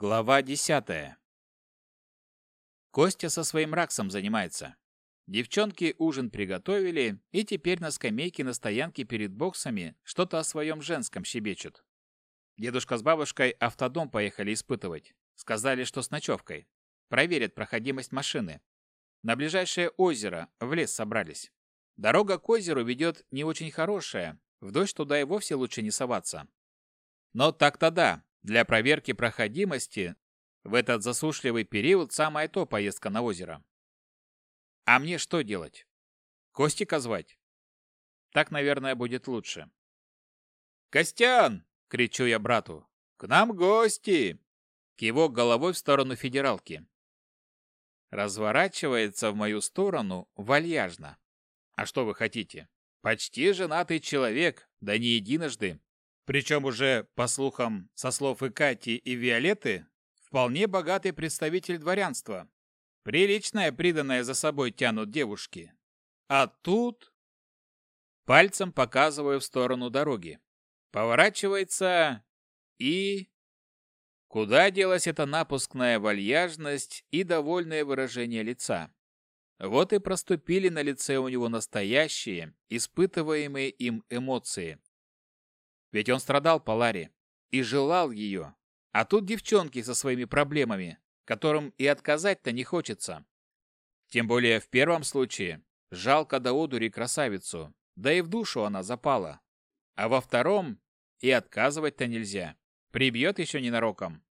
Глава 10. Костя со своим раксом занимается. Девчонки ужин приготовили, и теперь на скамейке на стоянке перед боксами что-то о своем женском щебечут. Дедушка с бабушкой автодом поехали испытывать. Сказали, что с ночевкой. Проверят проходимость машины. На ближайшее озеро, в лес собрались. Дорога к озеру ведет не очень хорошая. В дождь туда и вовсе лучше не соваться. Но так-то да, для проверки проходимости в этот засушливый период самое то поездка на озеро. А мне что делать? Костика звать? Так, наверное, будет лучше. «Костян!» — кричу я брату. «К нам гости!» Кивок головой в сторону федералки. Разворачивается в мою сторону вальяжно. «А что вы хотите? Почти женатый человек, да не единожды причем уже, по слухам, со слов и Кати, и Виолетты, вполне богатый представитель дворянства. Приличное приданное за собой тянут девушки. А тут... Пальцем показываю в сторону дороги. Поворачивается и... Куда делась эта напускная вальяжность и довольное выражение лица? Вот и проступили на лице у него настоящие, испытываемые им эмоции. Ведь он страдал по Ларе и желал ее. А тут девчонки со своими проблемами, которым и отказать-то не хочется. Тем более в первом случае жалко до одури красавицу, да и в душу она запала. А во втором и отказывать-то нельзя, прибьет еще ненароком.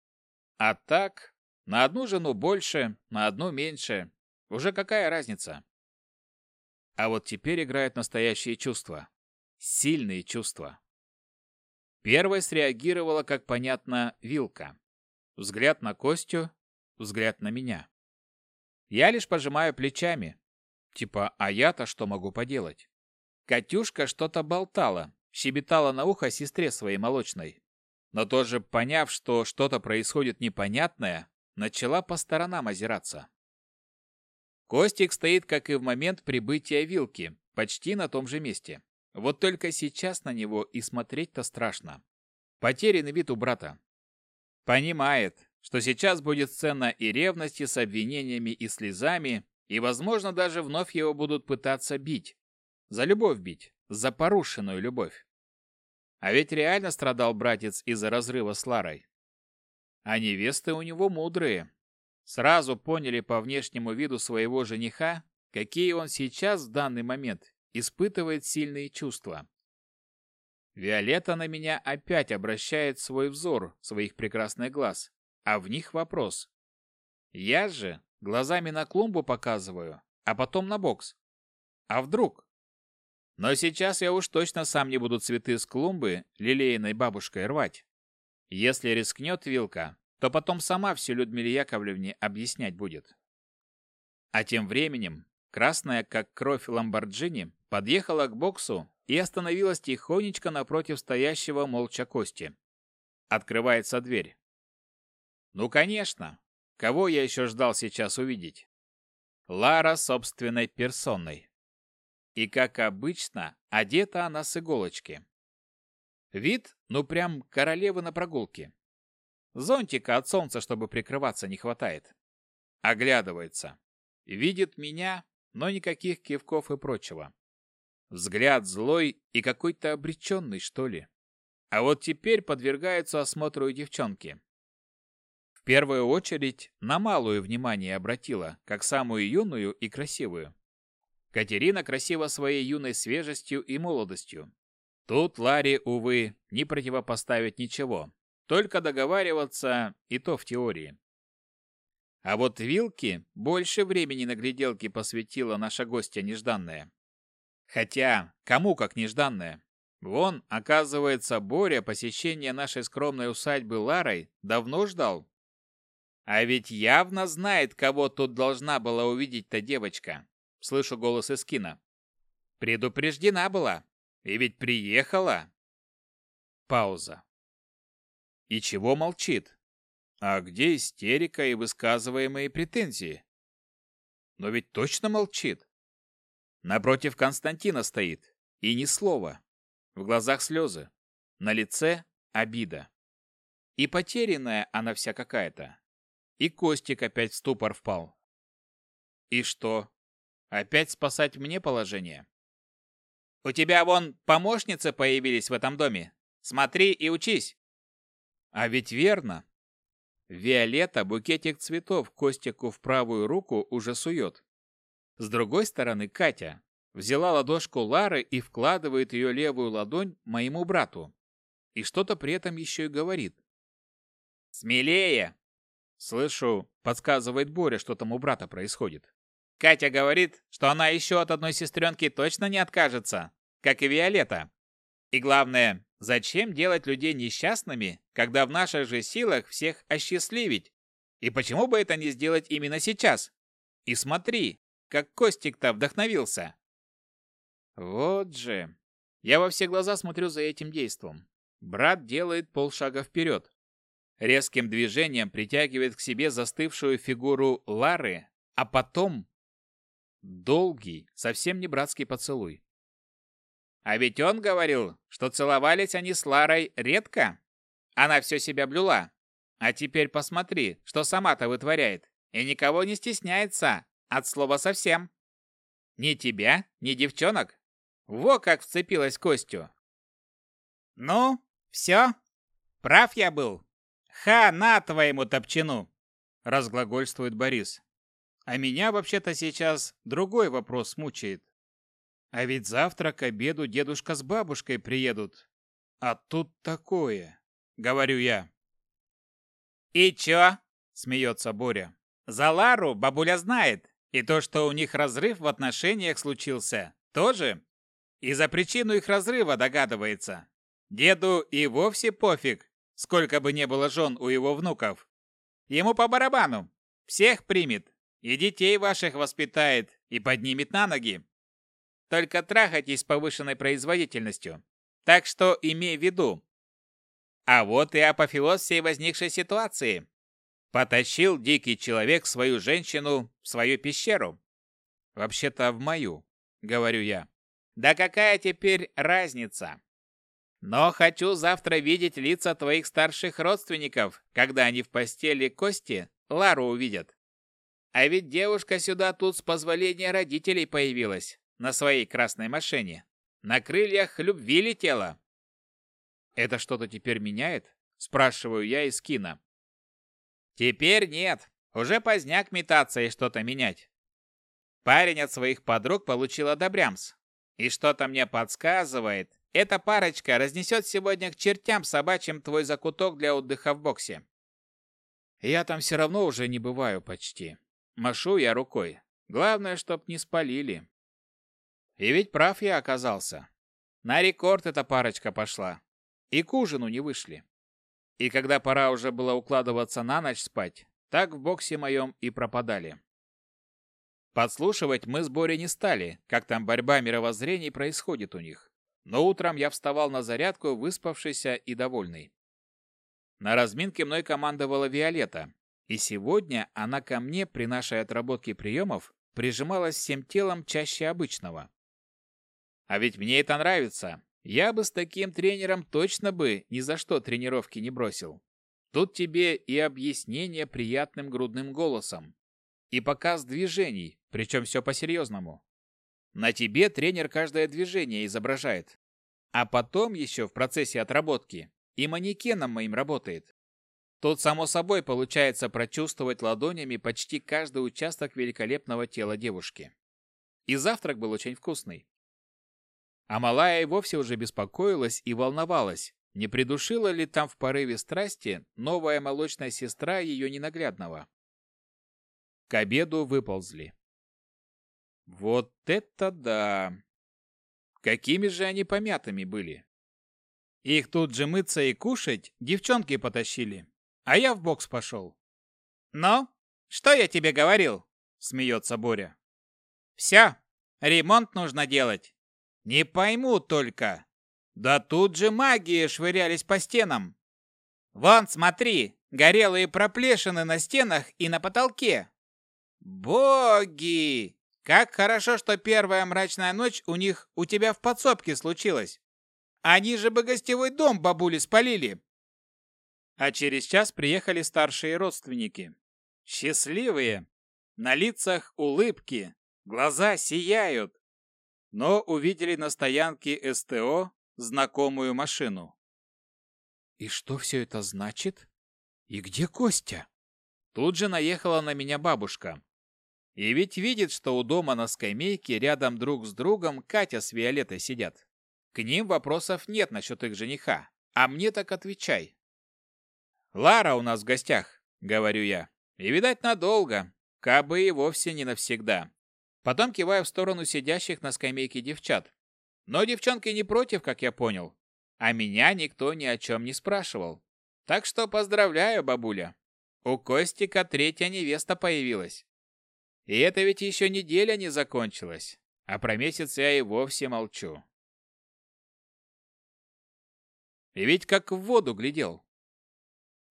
А так, на одну жену больше, на одну меньше, уже какая разница? А вот теперь играют настоящие чувства. Сильные чувства. Первая среагировала, как понятно, Вилка. Взгляд на Костю, взгляд на меня. Я лишь пожимаю плечами. Типа, а я-то что могу поделать? Катюшка что-то болтала, щебетала на ухо сестре своей молочной. Но тоже, поняв, что что-то происходит непонятное, начала по сторонам озираться. Костик стоит, как и в момент прибытия вилки, почти на том же месте. Вот только сейчас на него и смотреть-то страшно. Потерянный вид у брата. Понимает, что сейчас будет сцена и ревности с обвинениями и слезами, и, возможно, даже вновь его будут пытаться бить. За любовь бить, за порушенную любовь. А ведь реально страдал братец из-за разрыва с Ларой. А невесты у него мудрые. Сразу поняли по внешнему виду своего жениха, какие он сейчас в данный момент испытывает сильные чувства. Виолетта на меня опять обращает свой взор своих прекрасных глаз, а в них вопрос. Я же глазами на клумбу показываю, а потом на бокс. А вдруг? Но сейчас я уж точно сам не буду цветы с клумбы лилейной бабушкой рвать. Если рискнет вилка, то потом сама все Людмиле Яковлевне объяснять будет. А тем временем красная, как кровь Ламборджини, подъехала к боксу и остановилась тихонечко напротив стоящего молча Кости. Открывается дверь. Ну, конечно. Кого я еще ждал сейчас увидеть? Лара собственной персоной. И, как обычно, одета она с иголочки. Вид, ну прям королевы на прогулке. Зонтика от солнца, чтобы прикрываться, не хватает. Оглядывается. Видит меня, но никаких кивков и прочего. Взгляд злой и какой-то обреченный, что ли. А вот теперь подвергается осмотру девчонки. В первую очередь на малую внимание обратила, как самую юную и красивую. Катерина красива своей юной свежестью и молодостью. Тут Ларе, увы, не противопоставить ничего, только договариваться, и то в теории. А вот Вилки больше времени на гляделки посвятила наша гостья нежданная. Хотя, кому как нежданное. Вон, оказывается, Боря посещение нашей скромной усадьбы Ларой давно ждал. А ведь явно знает, кого тут должна была увидеть та девочка. Слышу голос Искина. Предупреждена была. И ведь приехала. Пауза. И чего молчит? А где истерика и высказываемые претензии? Но ведь точно молчит. Напротив Константина стоит, и ни слова. В глазах слезы, на лице обида. И потерянная она вся какая-то. И Костик опять в ступор впал. И что? Опять спасать мне положение? У тебя вон помощницы появились в этом доме. Смотри и учись. А ведь верно. Виолетта букетик цветов Костику в правую руку уже сует. С другой стороны Катя взяла ладошку Лары и вкладывает ее левую ладонь моему брату. И что-то при этом еще и говорит. «Смелее!» «Слышу», — подсказывает Боря, что там у брата происходит. «Катя говорит, что она еще от одной сестренки точно не откажется, как и Виолетта. И главное, зачем делать людей несчастными, когда в наших же силах всех осчастливить? И почему бы это не сделать именно сейчас? И смотри, как Костик-то вдохновился. Вот же. Я во все глаза смотрю за этим действом. Брат делает полшага вперед. Резким движением притягивает к себе застывшую фигуру Лары, а потом... Долгий, совсем не братский поцелуй. А ведь он говорил, что целовались они с Ларой редко. Она все себя блюла. А теперь посмотри, что сама-то вытворяет. И никого не стесняется, от слова совсем. Ни тебя, ни девчонок. Во как вцепилась Костю. Ну, все. Прав я был. Ха на твоему топчину, разглагольствует Борис. А меня вообще-то сейчас другой вопрос мучает. А ведь завтра к обеду дедушка с бабушкой приедут. А тут такое, говорю я. И чё? смеется Боря. За Лару бабуля знает. И то, что у них разрыв в отношениях случился, тоже? И за причину их разрыва догадывается. Деду и вовсе пофиг, сколько бы не было жен у его внуков. Ему по барабану. Всех примет. И детей ваших воспитает, и поднимет на ноги. Только трахайтесь с повышенной производительностью. Так что имей в виду. А вот и апофеоз всей возникшей ситуации. Потащил дикий человек свою женщину в свою пещеру. Вообще-то в мою, говорю я. Да какая теперь разница? Но хочу завтра видеть лица твоих старших родственников, когда они в постели Кости Лару увидят. А ведь девушка сюда тут с позволения родителей появилась на своей красной машине. На крыльях любви летела. Это что-то теперь меняет? Спрашиваю я из кино. Теперь нет. Уже поздняк метаться и что-то менять. Парень от своих подруг получил одобрямс. И что-то мне подсказывает, эта парочка разнесет сегодня к чертям собачьим твой закуток для отдыха в боксе. Я там все равно уже не бываю почти. Машу я рукой. Главное, чтоб не спалили. И ведь прав я оказался. На рекорд эта парочка пошла. И к ужину не вышли. И когда пора уже было укладываться на ночь спать, так в боксе моем и пропадали. Подслушивать мы с Борей не стали, как там борьба мировоззрений происходит у них. Но утром я вставал на зарядку, выспавшийся и довольный. На разминке мной командовала Виолетта, и сегодня она ко мне при нашей отработке приемов прижималась всем телом чаще обычного. А ведь мне это нравится. Я бы с таким тренером точно бы ни за что тренировки не бросил. Тут тебе и объяснение приятным грудным голосом, и показ движений, причем все по-серьезному. На тебе тренер каждое движение изображает. А потом еще в процессе отработки и манекеном моим работает. Тут, само собой, получается прочувствовать ладонями почти каждый участок великолепного тела девушки. И завтрак был очень вкусный. А Малая и вовсе уже беспокоилась и волновалась, не придушила ли там в порыве страсти новая молочная сестра ее ненаглядного. К обеду выползли. Вот это да! Какими же они помятыми были! Их тут же мыться и кушать девчонки потащили, а я в бокс пошел. Но что я тебе говорил?» – смеется Боря. «Все, ремонт нужно делать. Не пойму только. Да тут же магии швырялись по стенам. Вон, смотри, горелые проплешины на стенах и на потолке. Боги! Как хорошо, что первая мрачная ночь у них у тебя в подсобке случилась. Они же бы гостевой дом бабули спалили. А через час приехали старшие родственники. Счастливые. На лицах улыбки. Глаза сияют но увидели на стоянке СТО знакомую машину. «И что все это значит? И где Костя?» Тут же наехала на меня бабушка. И ведь видит, что у дома на скамейке рядом друг с другом Катя с Виолеттой сидят. К ним вопросов нет насчет их жениха, а мне так отвечай. «Лара у нас в гостях», — говорю я, — «и, видать, надолго, кабы и вовсе не навсегда». Потом кивая в сторону сидящих на скамейке девчат. Но девчонки не против, как я понял. А меня никто ни о чем не спрашивал. Так что поздравляю, бабуля. У Костика третья невеста появилась. И это ведь еще неделя не закончилась. А про месяц я и вовсе молчу. И ведь как в воду глядел.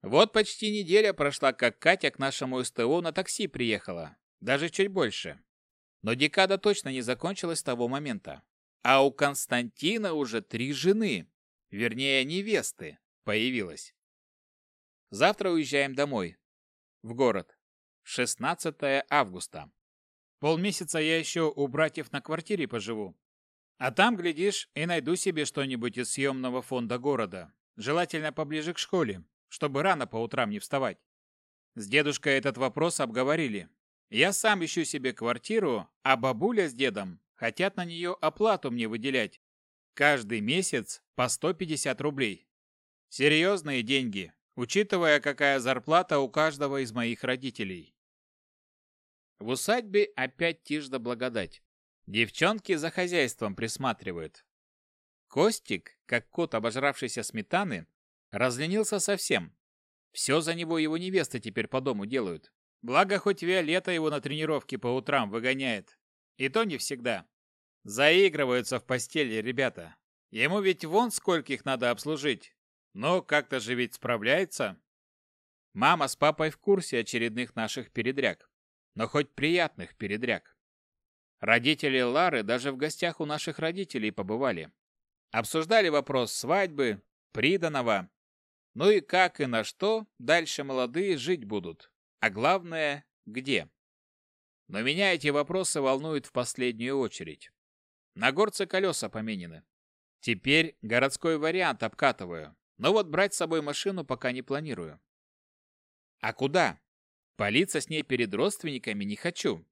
Вот почти неделя прошла, как Катя к нашему СТО на такси приехала. Даже чуть больше. Но декада точно не закончилась того момента. А у Константина уже три жены, вернее, невесты, появилась. Завтра уезжаем домой, в город. 16 августа. Полмесяца я еще у братьев на квартире поживу. А там, глядишь, и найду себе что-нибудь из съемного фонда города. Желательно поближе к школе, чтобы рано по утрам не вставать. С дедушкой этот вопрос обговорили. Я сам ищу себе квартиру, а бабуля с дедом хотят на нее оплату мне выделять. Каждый месяц по 150 рублей. Серьезные деньги, учитывая, какая зарплата у каждого из моих родителей. В усадьбе опять тишь да благодать. Девчонки за хозяйством присматривают. Костик, как кот, обожравшийся сметаны, разленился совсем. Все за него его невесты теперь по дому делают. Благо, хоть Виолетта его на тренировке по утрам выгоняет. И то не всегда. Заигрываются в постели ребята. Ему ведь вон скольких надо обслужить. Но как-то же ведь справляется. Мама с папой в курсе очередных наших передряг. Но хоть приятных передряг. Родители Лары даже в гостях у наших родителей побывали. Обсуждали вопрос свадьбы, приданого. Ну и как и на что дальше молодые жить будут. А главное, где? Но меня эти вопросы волнуют в последнюю очередь. На горце колеса поменены. Теперь городской вариант обкатываю, но вот брать с собой машину пока не планирую. А куда? Палиться с ней перед родственниками не хочу.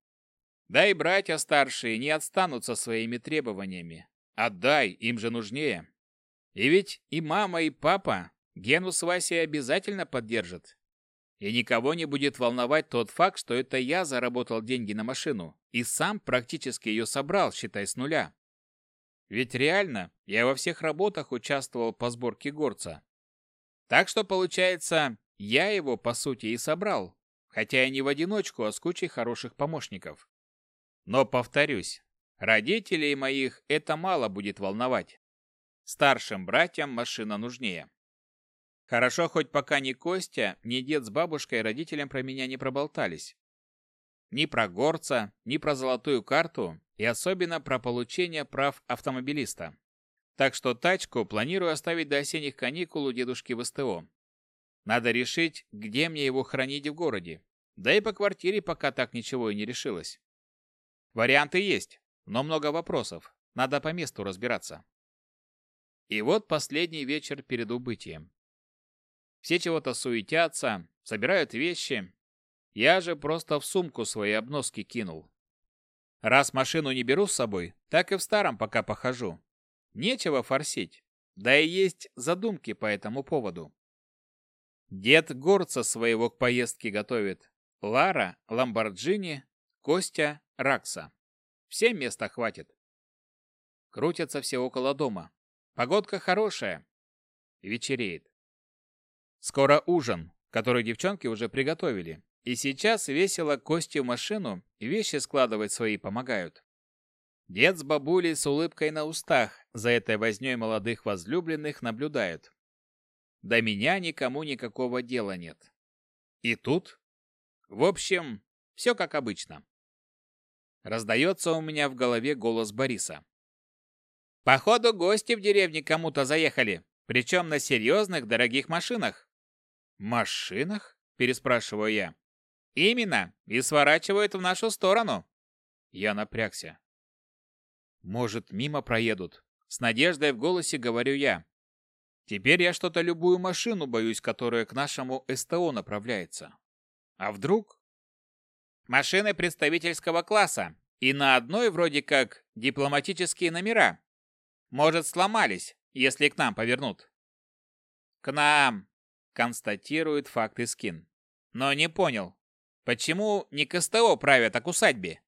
Да и братья старшие не отстанут со своими требованиями. Отдай, им же нужнее. И ведь и мама, и папа Гену с Васей обязательно поддержат и никого не будет волновать тот факт, что это я заработал деньги на машину и сам практически ее собрал, считай, с нуля. Ведь реально, я во всех работах участвовал по сборке горца. Так что, получается, я его, по сути, и собрал, хотя и не в одиночку, а с кучей хороших помощников. Но, повторюсь, родителей моих это мало будет волновать. Старшим братьям машина нужнее. Хорошо, хоть пока ни Костя, ни дед с бабушкой и родителям про меня не проболтались. Ни про горца, ни про золотую карту и особенно про получение прав автомобилиста. Так что тачку планирую оставить до осенних каникул у дедушки в СТО. Надо решить, где мне его хранить в городе. Да и по квартире пока так ничего и не решилось. Варианты есть, но много вопросов. Надо по месту разбираться. И вот последний вечер перед убытием все чего-то суетятся, собирают вещи. Я же просто в сумку свои обноски кинул. Раз машину не беру с собой, так и в старом пока похожу. Нечего форсить. Да и есть задумки по этому поводу. Дед горца своего к поездке готовит. Лара, Ламборджини, Костя, Ракса. Всем места хватит. Крутятся все около дома. Погодка хорошая. Вечереет. Скоро ужин, который девчонки уже приготовили. И сейчас весело Кости в машину, и вещи складывать свои помогают. Дед с бабулей с улыбкой на устах за этой вознёй молодых возлюбленных наблюдают. До меня никому никакого дела нет. И тут... В общем, все как обычно. Раздается у меня в голове голос Бориса. «Походу, гости в деревне кому-то заехали, причем на серьезных дорогих машинах машинах?» – переспрашиваю я. «Именно, и сворачивают в нашу сторону». Я напрягся. «Может, мимо проедут?» – с надеждой в голосе говорю я. «Теперь я что-то любую машину боюсь, которая к нашему СТО направляется. А вдруг?» «Машины представительского класса, и на одной вроде как дипломатические номера. Может, сломались, если к нам повернут?» «К нам!» констатирует факты Скин, Но не понял, почему не КСТО правят, а к усадьбе?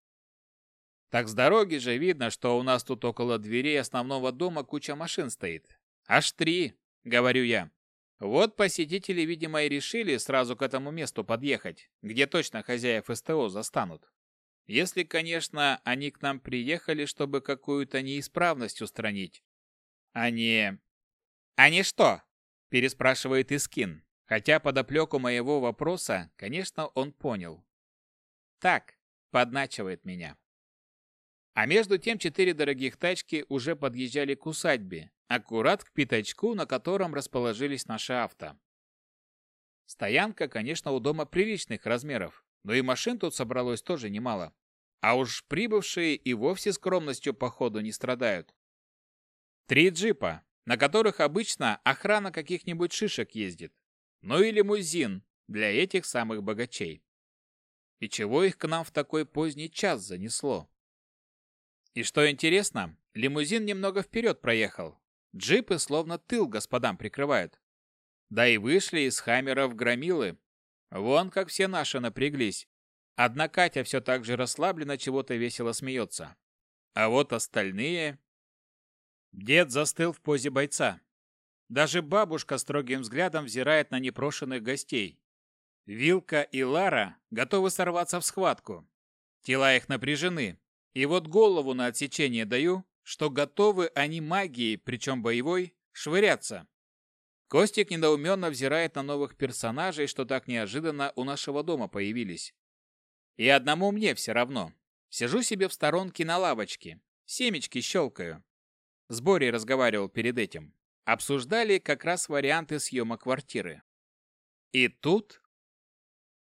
Так с дороги же видно, что у нас тут около дверей основного дома куча машин стоит. Аж три, говорю я. Вот посетители, видимо, и решили сразу к этому месту подъехать, где точно хозяев СТО застанут. Если, конечно, они к нам приехали, чтобы какую-то неисправность устранить. Они... Они что, – переспрашивает Искин. Хотя под оплеку моего вопроса, конечно, он понял. «Так», – подначивает меня. А между тем четыре дорогих тачки уже подъезжали к усадьбе, аккурат к пятачку, на котором расположились наши авто. Стоянка, конечно, у дома приличных размеров, но и машин тут собралось тоже немало. А уж прибывшие и вовсе скромностью походу не страдают. Три джипа, на которых обычно охрана каких-нибудь шишек ездит. Ну и лимузин для этих самых богачей. И чего их к нам в такой поздний час занесло? И что интересно, лимузин немного вперед проехал. Джипы словно тыл господам прикрывают. Да и вышли из хаммеров громилы. Вон как все наши напряглись. Одна Катя все так же расслабленно чего-то весело смеется. А вот остальные Дед застыл в позе бойца. Даже бабушка строгим взглядом взирает на непрошенных гостей. Вилка и Лара готовы сорваться в схватку. Тела их напряжены. И вот голову на отсечение даю, что готовы они магией, причем боевой, швыряться. Костик недоуменно взирает на новых персонажей, что так неожиданно у нашего дома появились. И одному мне все равно. Сижу себе в сторонке на лавочке, семечки щелкаю. Сбори разговаривал перед этим. Обсуждали как раз варианты съема квартиры. И тут...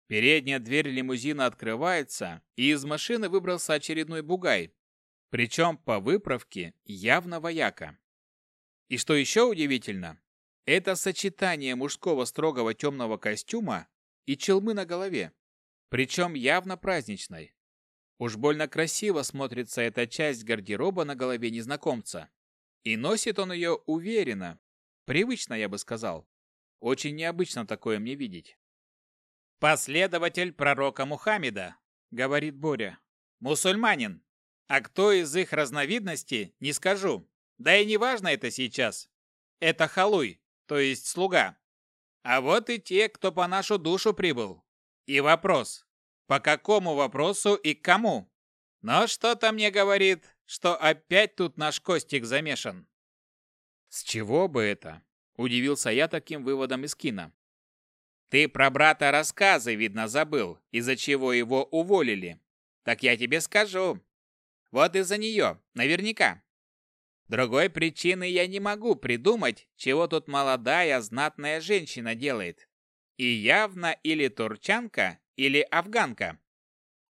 Передняя дверь лимузина открывается, и из машины выбрался очередной бугай. Причем по выправке явно вояка. И что еще удивительно, это сочетание мужского строгого темного костюма и челмы на голове, причем явно праздничной. Уж больно красиво смотрится эта часть гардероба на голове незнакомца. И носит он ее уверенно. Привычно, я бы сказал. Очень необычно такое мне видеть. «Последователь пророка Мухаммеда», — говорит Боря. «Мусульманин. А кто из их разновидностей, не скажу. Да и не важно это сейчас. Это халуй, то есть слуга. А вот и те, кто по нашу душу прибыл. И вопрос. По какому вопросу и к кому? Но что-то мне говорит, что опять тут наш Костик замешан». «С чего бы это?» – удивился я таким выводом из кино. «Ты про брата рассказы, видно, забыл, из-за чего его уволили. Так я тебе скажу. Вот из-за нее, наверняка. Другой причины я не могу придумать, чего тут молодая знатная женщина делает. И явно или турчанка, или афганка.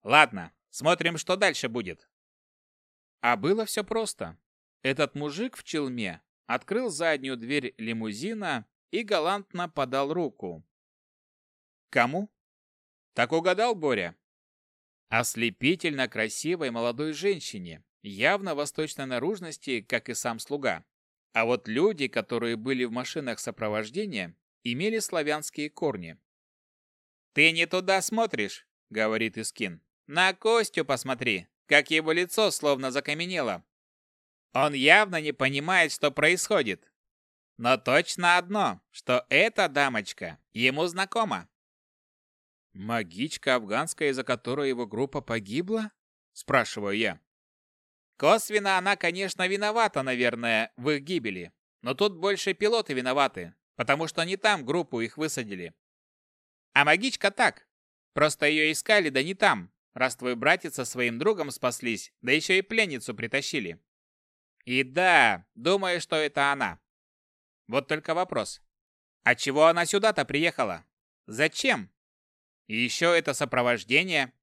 Ладно, смотрим, что дальше будет». А было все просто. Этот мужик в челме открыл заднюю дверь лимузина и галантно подал руку. Кому? Так угадал Боря. Ослепительно красивой молодой женщине, явно восточной наружности, как и сам слуга. А вот люди, которые были в машинах сопровождения, имели славянские корни. «Ты не туда смотришь», — говорит Искин. «На Костю посмотри, как его лицо словно закаменело. Он явно не понимает, что происходит. Но точно одно, что эта дамочка ему знакома. «Магичка афганская, из-за которой его группа погибла?» – спрашиваю я. Косвенно она, конечно, виновата, наверное, в их гибели. Но тут больше пилоты виноваты, потому что не там группу их высадили. А магичка так. Просто ее искали, да не там раз твой братец со своим другом спаслись, да еще и пленницу притащили. И да, думаю, что это она. Вот только вопрос. А чего она сюда-то приехала? Зачем? И еще это сопровождение.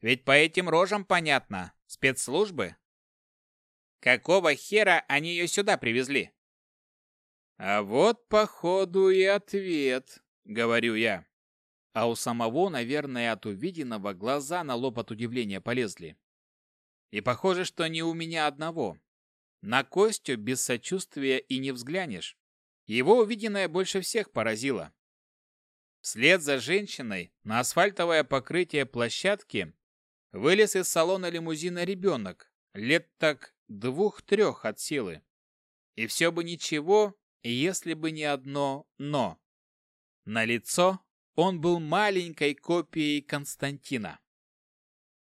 Ведь по этим рожам понятно. Спецслужбы. Какого хера они ее сюда привезли? А вот, походу, и ответ, говорю я. А у самого, наверное, от увиденного глаза на лоб от удивления полезли. И похоже, что не у меня одного. На Костю без сочувствия и не взглянешь. Его увиденное больше всех поразило. Вслед за женщиной на асфальтовое покрытие площадки вылез из салона лимузина ребенок, лет так двух-трех от силы. И все бы ничего, если бы не одно «но». На лицо он был маленькой копией Константина.